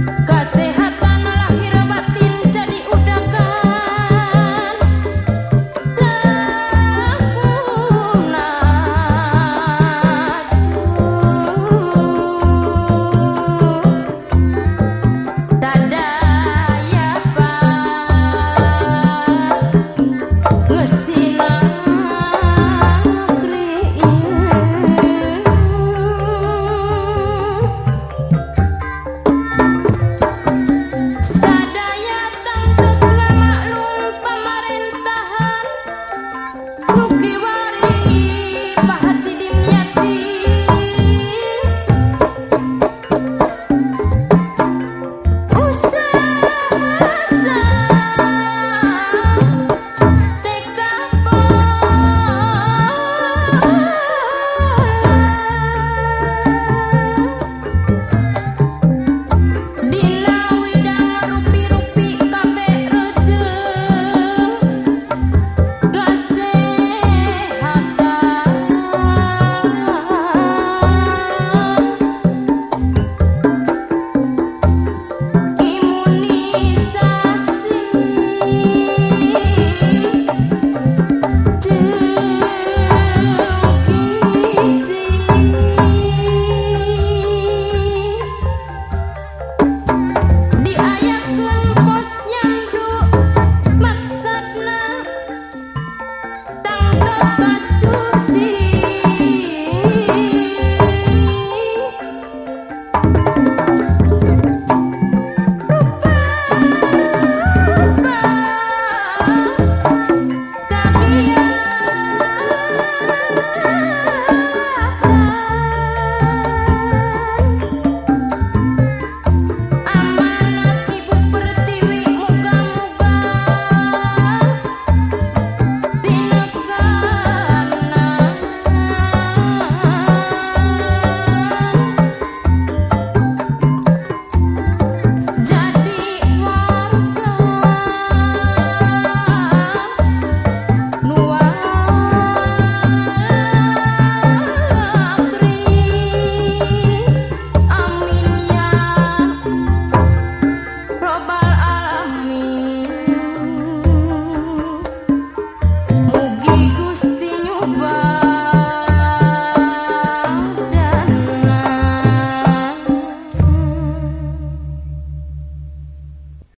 Go.